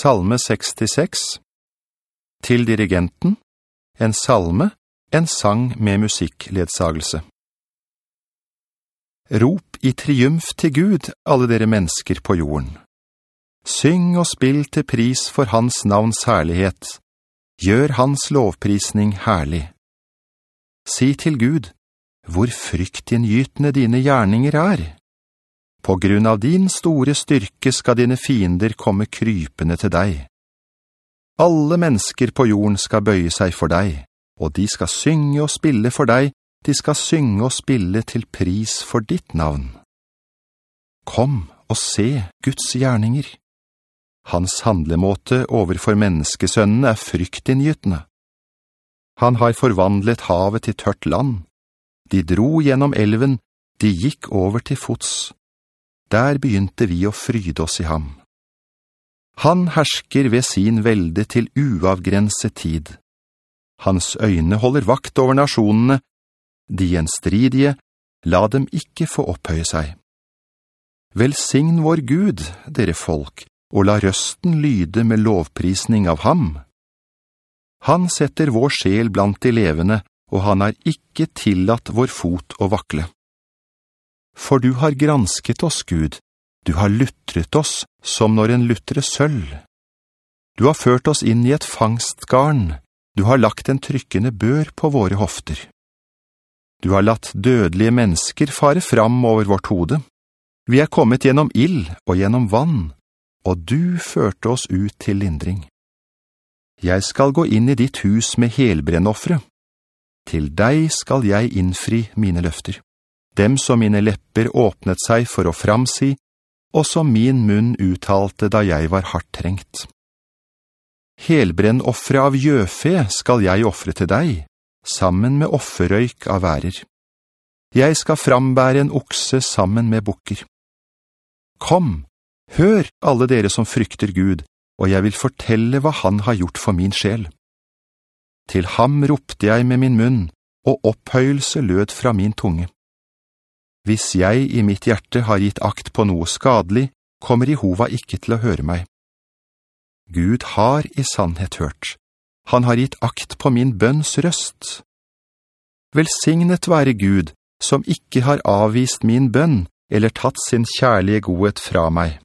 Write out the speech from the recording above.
Salme 66 Til dirigenten En salme, en sang med musikkledsagelse Rop i triumf til Gud, alle dere mennesker på jorden. Syng og spill til pris for hans navns herlighet. Gjør hans lovprisning herlig. Si til Gud, hvor fryktinngytende dine gjerninger er. På grunn av din store styrke skal dine fiender komme krypende til deg. Alle mennesker på jorden skal bøye seg for deg, og de skal synge og spille for deg, de skal synge og spille til pris for ditt navn. Kom og se Guds gjerninger. Hans handlemåte overfor menneskesønnen er fryktinngytende. Han har forvandlet havet til tørt land. De dro gjennom elven, de gikk over til fots. Der begynte vi å fryde oss i ham. Han hersker ved sin velde til uavgrenset tid. Hans øyne holder vakt over nasjonene. De gjenstridige, la dem ikke få opphøye seg. Velsign vår Gud, dere folk, og la røsten lyde med lovprisning av ham. Han setter vår sjel blant de levende, og han har ikke tillatt vår fot å vakle. For du har gransket oss, Gud, du har luttret oss som når en luttre sølv. Du har ført oss inn i et fangstgarn, du har lagt en trykkende bør på våre hofter. Du har latt dødelige mennesker fare fram over vårt hode. Vi er kommet gjennom ill og gjennom vann, og du førte oss ut til lindring. Jeg skal gå inn i ditt hus med helbrennoffre. Til deg skal jeg innfri mine løfter dem som mine lepper åpnet seg for å framsi, og som min munn uttalte da jeg var hardt trengt. Helbrenn offre av jøfe skal jeg offre til deg, sammen med offerøyk av værer. Jeg skal frambære en okse sammen med bukker. Kom, hør alle dere som frykter Gud, og jeg vil fortelle hva han har gjort for min sjel. Til ham ropte jeg med min munn, og opphøyelse lød fra min tunge. Hvis jeg i mitt hjerte har gitt akt på noe skadelig, kommer Jehova ikke til å høre meg. Gud har i sannhet hørt. Han har gitt akt på min bønns røst. Velsignet være Gud, som ikke har avvist min bønn, eller tatt sin kjærlige godhet fra meg.